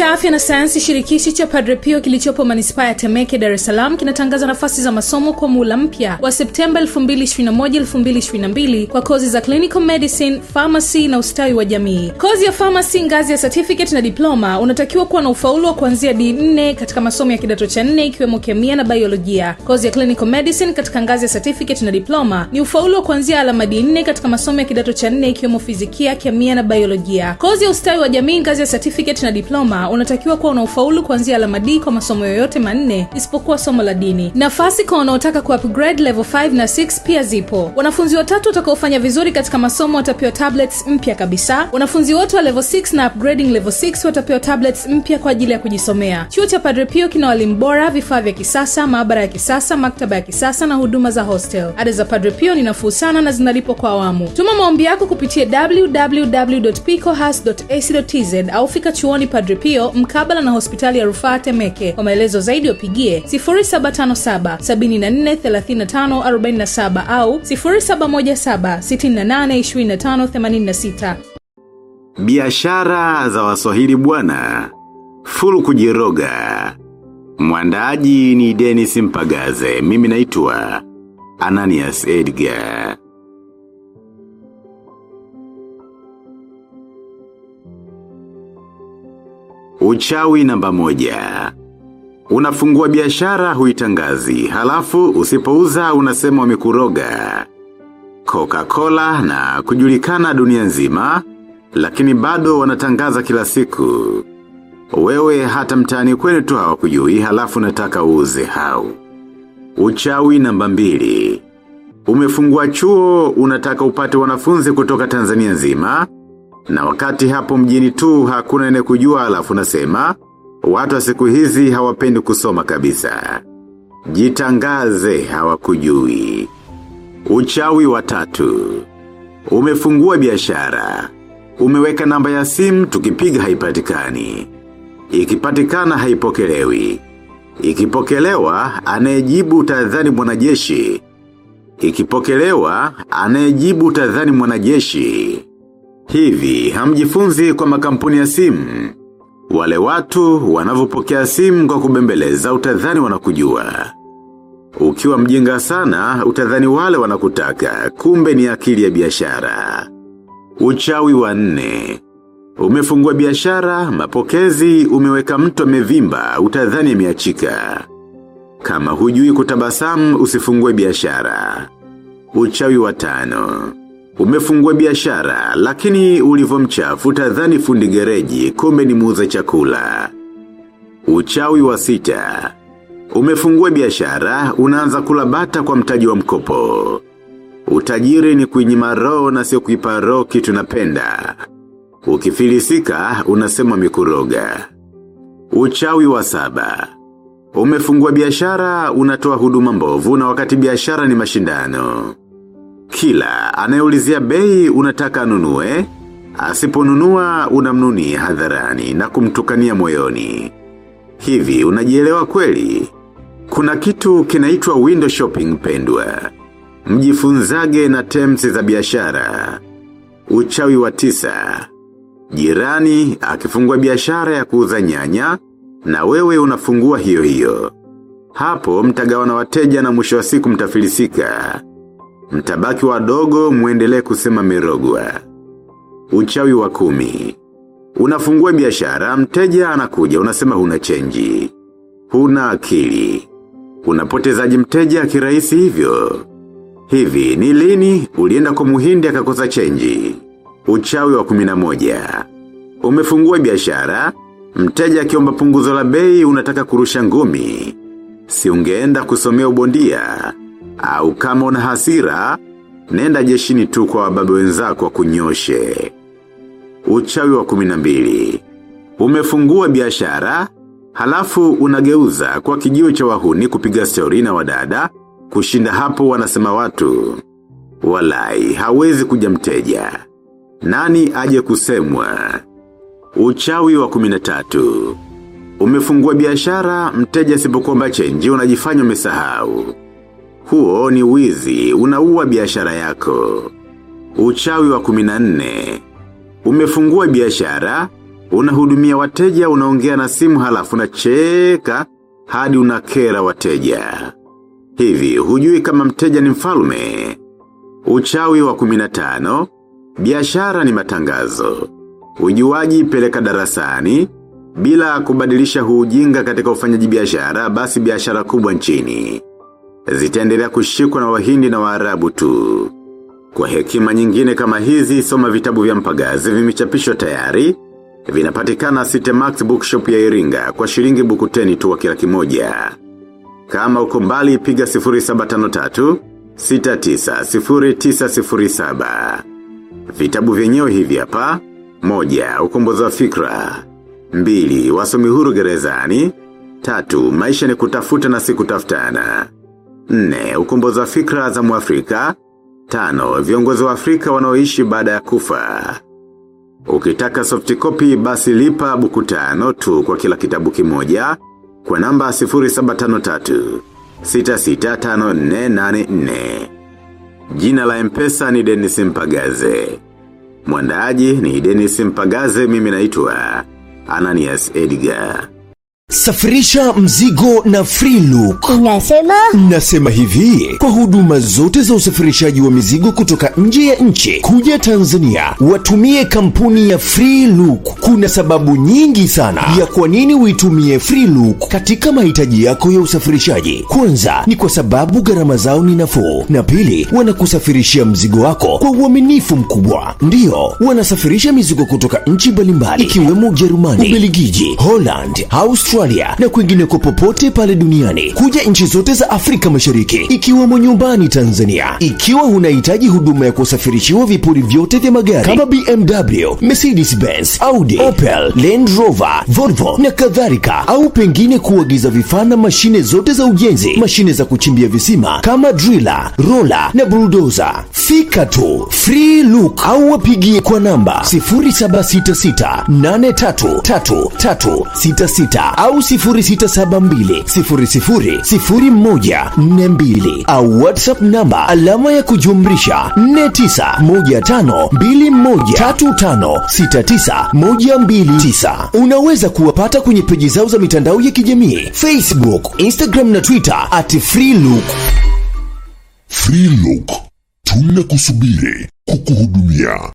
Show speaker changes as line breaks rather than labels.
cha afya na sayansi shirikishi cha Padre Pio kilichopo manispaa ya Temeke, Dar es Salaam kinatangaza nafasi za masomo kwa muula mpya wa Septemba 2021-2022 kwa kozi za clinical medicine, pharmacy na ustawi wa jamii. Kozi ya pharmacy ngazi ya certificate na diploma unatakiwa kuwa na ufaulu wa kuanzia D4 katika masomo ya kidato cha nne ikiwemo kemia na biolojia. Kozi ya clinical medicine katika ngazi ya certificate na diploma ni ufaulu wa kuanzia alama D4 katika masomo ya kidato cha nne ikiwemo fizikia, kemia na biolojia. Kozi ya ustawi wa jamii ngazi ya certificate na diploma unatakiwa kuwa una ufaulu kuanzia alama D kwa masomo yoyote manne isipokuwa somo la dini. Nafasi kwa wanaotaka ku upgrade level 5 na 6 pia zipo. Wanafunzi watatu watakaofanya vizuri katika masomo watapewa tablets mpya kabisa. Wanafunzi wote wa level 6 na upgrading level 6 watapewa tablets mpya kwa ajili ya kujisomea. Chuo cha Padre Pio kina walimu bora, vifaa vya kisasa, maabara ya kisasa, maktaba ya kisasa na huduma za hostel. Ada za Padre Pio ni nafuu sana na zinalipwa kwa awamu. Tuma maombi yako kupitia www.picohas.ac.tz au fika chuoni Padre Pio mkabala na hospitali ya rufaa Temeke. Kwa maelezo zaidi wapigie 0757 74 35 47 au 0717 68 25 86.
Biashara za waswahili bwana. Fulu kujiroga. Mwandaji ni Dennis Mpagaze. Mimi naitwa Ananias Edgar. Uchawi namba moja. Unafungua biashara huitangazi, halafu usipouza unasema wamekuroga. Coca-Cola na kujulikana dunia nzima, lakini bado wanatangaza kila siku. Wewe hata mtaani kwenu tu hawakujui halafu nataka uuze hau. Uchawi namba mbili. Umefungua chuo unataka upate wanafunzi kutoka Tanzania nzima, na wakati hapo mjini tu hakuna ene kujua alafu nasema, watu wa siku hizi hawapendi kusoma kabisa. Jitangaze hawakujui. Uchawi wa tatu. Umefungua biashara. Umeweka namba ya simu tukipiga haipatikani. Ikipatikana haipokelewi. Ikipokelewa anayejibu utadhani mwanajeshi. Ikipokelewa anayejibu utadhani mwanajeshi. Hivi hamjifunzi kwa makampuni ya simu. Wale watu wanavyopokea simu kwa kubembeleza utadhani wanakujua. Ukiwa mjinga sana, utadhani wale wanakutaka, kumbe ni akili ya biashara. Uchawi wa nne. Umefungua biashara, mapokezi, umeweka mtu amevimba, utadhani ameachika. Kama hujui kutabasamu, usifungue biashara. Uchawi wa tano. Umefungua biashara, lakini ulivomcha futa utadhani fundi gereji, kumbe ni muuza chakula. Uchawi wa sita. Umefungua biashara, unaanza kula bata kwa mtaji wa mkopo. Utajiri ni kuinyima roho na sio kuipa roho kitu napenda. Ukifilisika, unasema mikuroga. Uchawi wa saba. Umefungua biashara, unatoa huduma mbovu na wakati biashara ni mashindano. Kila, anayeulizia bei unataka anunue, asiponunua unamnuni hadharani na kumtukania moyoni. Hivi, unajielewa kweli? Kuna kitu kinaitwa window shopping pendwa. Mjifunzage na terms za biashara. Uchawi wa tisa. Jirani, akifungua biashara ya kuuza nyanya, na wewe unafungua hiyo hiyo. Hapo mtagawa na wateja na mwisho wa siku mtafilisika. Mtabaki wadogo muendelee kusema mirogwa. Uchawi wa kumi. Unafungua biashara, mteja anakuja, unasema huna chenji. Huna akili. Unapotezaji mteja kirahisi hivyo. Hivi, ni lini ulienda kwa muhindi akakosa chenji. Uchawi wa kuminamoja. Umefungua biashara, mteja akiomba punguzo la bei unataka kurusha ngumi. Si ungeenda kusomea ubondia. Au kama una hasira, nenda jeshini tu kwa wababe wenzako wa kunyoshe. Uchawi wa kuminambili. Umefungua biashara, halafu unageuza kwa kijiwe cha wahuni kupiga stori na wadada, kushinda hapo wanasema watu. Walai, hawezi kuja mteja. Nani aje kusemwa? Uchawi wa kuminatatu. Umefungua biashara, mteja sipokuomba chenji unajifanya umesahau. Huo ni wizi, unaua biashara yako. Uchawi wa kuminane. Umefungua biashara, Unahudumia wateja unaongea na simu halafu unacheka hadi unakera wateja. Hivi, hujui kama mteja ni mfalme. Uchawi wa 15, biashara ni matangazo. Ujuaji peleka darasani, bila kubadilisha huujinga katika ufanyaji biashara, basi biashara kubwa nchini. Zitaendelea kushikwa na wahindi na waarabu tu. Kwa hekima nyingine kama hizi, soma vitabu vya mpagazi vimechapishwa tayari, vinapatikana site max Bookshop ya Iringa kwa shilingi buku teni tu wa kila kimoja. Kama uko mbali piga 0753 690907. Vitabu vyenyewe hivi hapa. Moja, ukombozi wa fikra. Mbili, wasomi huru gerezani. Tatu, maisha ni kutafuta na si kutafutana. Nne, ukombozi wa fikra za muafrika. Tano, viongozi wa Afrika wanaoishi baada ya kufa. Ukitaka soft copy basi lipa buku tano tu kwa kila kitabu kimoja kwa namba 0753 665484. Jina la mpesa ni Dennis Mpagaze. Mwandaaji ni Dennis Mpagaze mimi naitwa Ananias Edgar.
Safirisha mzigo na Freelook.
Unasema?
Nasema hivi, kwa huduma zote za usafirishaji wa mizigo kutoka nje ya nchi kuja Tanzania, watumie kampuni ya Freelook. Kuna sababu nyingi sana ya kwa nini uitumie Freelook katika mahitaji yako ya usafirishaji. Kwanza ni kwa sababu gharama zao ni nafuu, na pili wanakusafirishia mzigo wako kwa uaminifu mkubwa. Ndiyo, wanasafirisha mizigo kutoka nchi mbalimbali ikiwemo Ujerumani, Ubelgiji, Holland, Australia na kwingineko popote pale duniani kuja nchi zote za Afrika Mashariki ikiwemo nyumbani Tanzania. Ikiwa unahitaji huduma ya kusafirishiwa vipuri vyote vya magari kama BMW, Mercedes Benz, Audi, Opel, Land Rover, Volvo na kadhalika, au pengine kuagiza vifaa na mashine zote za ujenzi, mashine za kuchimbia visima kama driller, roller na bulldozer, fika tu Free Look au wapigie kwa namba 0766833366 au 0672000142 au WhatsApp namba alama ya kujumlisha 4915213569 Unaweza kuwapata kwenye peji zao za mitandao ya kijamii Facebook, Instagram na Twitter at Freelook.
Freelook, tunakusubiri kukuhudumia.